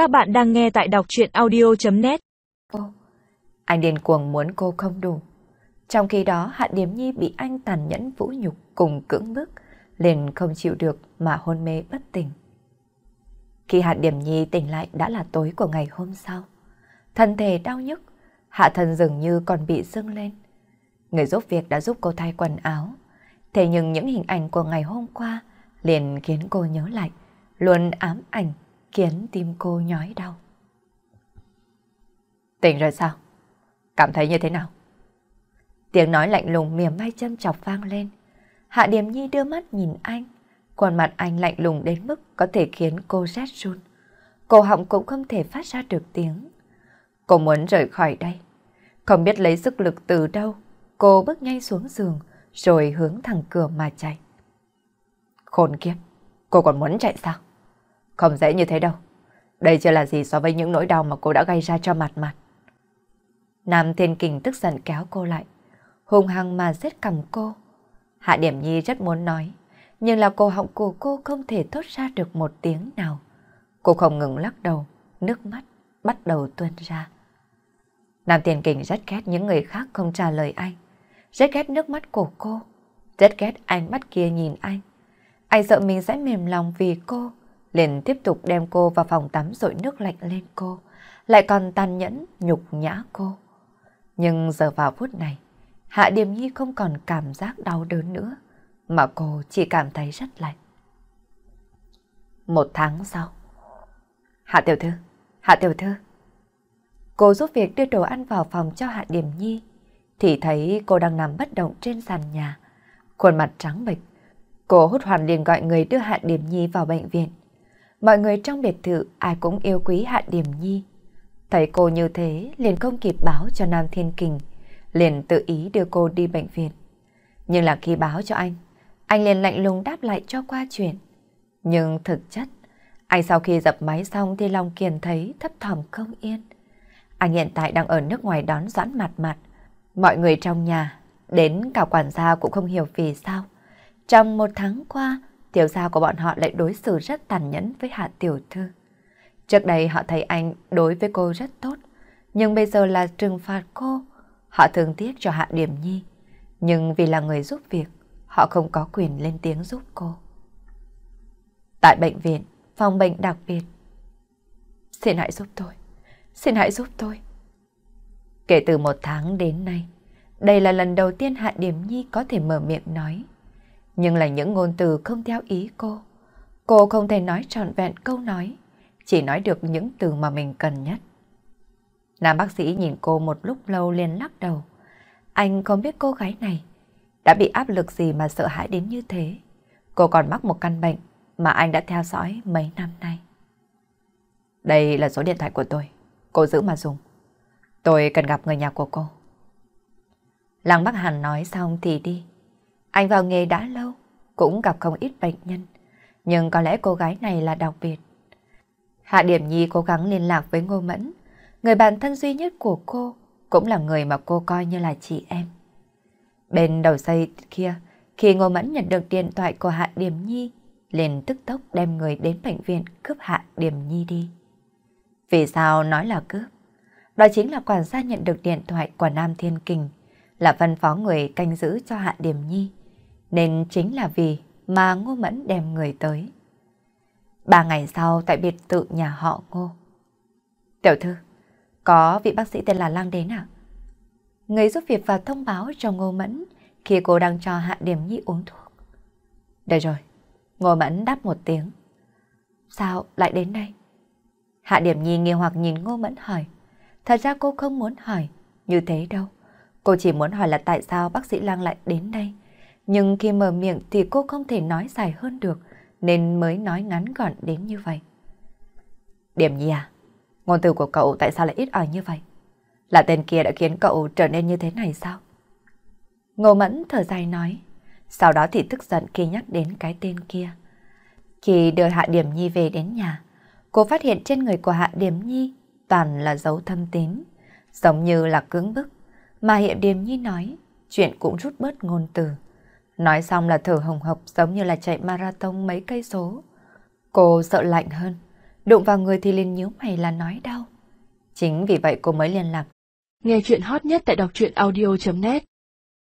Các bạn đang nghe tại đọc chuyện audio.net anh điên cuồng muốn cô không đủ. Trong khi đó Hạ Điếm Nhi bị anh tàn nhẫn vũ nhục cùng cưỡng bức, liền không chịu được mà hôn mê bất tỉnh. Khi Hạ Điểm Nhi tỉnh lại đã là tối của ngày hôm sau. Thân thể đau nhức, Hạ thân dường như còn bị dưng lên. Người giúp việc đã giúp cô thay quần áo. Thế nhưng những hình ảnh của ngày hôm qua liền khiến cô nhớ lại, luôn ám ảnh, khiến tim cô nhói đau. Tỉnh rồi sao? Cảm thấy như thế nào? Tiếng nói lạnh lùng mỉa mai châm chọc vang lên. Hạ Điềm Nhi đưa mắt nhìn anh. Khuôn mặt anh lạnh lùng đến mức có thể khiến cô rét run. Cổ họng cũng không thể phát ra được tiếng. Cô muốn rời khỏi đây. Không biết lấy sức lực từ đâu, cô bước nhanh xuống giường rồi hướng thẳng cửa mà chạy. Khốn kiếp, cô còn muốn chạy sao? Không dễ như thế đâu. Đây chưa là gì so với những nỗi đau mà cô đã gây ra cho mặt mặt. Nam Thiên Kình tức giận kéo cô lại, hung hăng mà giết cầm cô. Hạ Điểm Nhi rất muốn nói, nhưng là cổ họng của cô không thể thốt ra được một tiếng nào. Cô không ngừng lắc đầu, nước mắt bắt đầu tuôn ra. Nam Thiên Kình rất ghét những người khác không trả lời anh, rất ghét nước mắt của cô, rất ghét ánh mắt kia nhìn anh. Anh sợ mình sẽ mềm lòng vì cô, liền tiếp tục đem cô vào phòng tắm rội nước lạnh lên cô, lại còn tàn nhẫn nhục nhã cô. Nhưng giờ vào phút này, Hạ Điềm Nhi không còn cảm giác đau đớn nữa, mà cô chỉ cảm thấy rất lạnh. Một tháng sau, Hạ Tiểu Thư, Hạ Tiểu Thư. Cô giúp việc đưa đồ ăn vào phòng cho Hạ Điềm Nhi, thì thấy cô đang nằm bất động trên sàn nhà, khuôn mặt trắng bệch. Cô hốt hoàn liền gọi người đưa Hạ Điềm Nhi vào bệnh viện. Mọi người trong biệt thự ai cũng yêu quý Hạ điểm Nhi. Thấy cô như thế liền không kịp báo cho Nam Thiên Kình, liền tự ý đưa cô đi bệnh viện. Nhưng là khi báo cho anh, anh liền lạnh lùng đáp lại cho qua chuyện. Nhưng thực chất, anh sau khi dập máy xong thì lòng kiền thấy thấp thỏm không yên. Anh hiện tại đang ở nước ngoài đón Doãn mặt mặt. Mọi người trong nhà, đến cả quản gia cũng không hiểu vì sao. Trong một tháng qua, tiểu gia của bọn họ lại đối xử rất tàn nhẫn với Hạ Tiểu Thư. Trước đây họ thấy anh đối với cô rất tốt, nhưng bây giờ là trừng phạt cô. Họ thương tiếc cho Hạ Điểm Nhi, nhưng vì là người giúp việc, họ không có quyền lên tiếng giúp cô. Tại bệnh viện, phòng bệnh đặc biệt. Xin hãy giúp tôi, xin hãy giúp tôi. Kể từ một tháng đến nay, đây là lần đầu tiên Hạ Điểm Nhi có thể mở miệng nói. Nhưng là những ngôn từ không theo ý cô. Cô không thể nói trọn vẹn câu nói, chỉ nói được những từ mà mình cần nhất. Nam bác sĩ nhìn cô một lúc lâu liền lắc đầu. Anh không biết cô gái này đã bị áp lực gì mà sợ hãi đến như thế. Cô còn mắc một căn bệnh mà anh đã theo dõi mấy năm nay. Đây là số điện thoại của tôi. Cô giữ mà dùng. Tôi cần gặp người nhà của cô. Lăng Bắc Hàn nói xong thì đi. Anh vào nghề đã lâu, cũng gặp không ít bệnh nhân. Nhưng có lẽ cô gái này là đặc biệt. Hạ Điểm Nhi cố gắng liên lạc với Ngô Mẫn, người bạn thân duy nhất của cô, cũng là người mà cô coi như là chị em. Bên đầu dây kia, khi Ngô Mẫn nhận được điện thoại của Hạ Điểm Nhi, liền tức tốc đem người đến bệnh viện cướp Hạ Điểm Nhi đi. Vì sao nói là cướp? Đó chính là quản gia nhận được điện thoại của Nam Thiên Kình, là phân phó người canh giữ cho Hạ Điểm Nhi, nên chính là vì mà Ngô Mẫn đem người tới. Ba ngày sau tại biệt thự nhà họ Ngô. Tiểu thư, có vị bác sĩ tên là Lang đến à? Người giúp việc vào thông báo cho Ngô Mẫn khi cô đang cho Hạ Điểm Nhi uống thuốc. Được rồi, Ngô Mẫn đáp một tiếng. Sao lại đến đây? Hạ Điểm Nhi nghi hoặc nhìn Ngô Mẫn hỏi. Thật ra cô không muốn hỏi như thế đâu. Cô chỉ muốn hỏi là tại sao bác sĩ Lang lại đến đây. Nhưng khi mở miệng thì cô không thể nói dài hơn được, nên mới nói ngắn gọn đến như vậy. Điểm Nhi à, ngôn từ của cậu tại sao lại ít ỏi như vậy? Là tên kia đã khiến cậu trở nên như thế này sao? Ngô Mẫn thở dài nói, sau đó thì tức giận khi nhắc đến cái tên kia. Khi đưa Hạ Điểm Nhi về đến nhà, cô phát hiện trên người của Hạ Điểm Nhi toàn là dấu thâm tín, giống như là cưỡng bức. Mà Hiện Điểm Nhi nói, chuyện cũng rút bớt ngôn từ. Nói xong là thở hồng hộc giống như là chạy marathon mấy cây số. Cô sợ lạnh hơn, đụng vào người thì liền nhíu mày là nói đau. Chính vì vậy cô mới liên lạc. Nghe chuyện hot nhất tại đọc truyện audio.net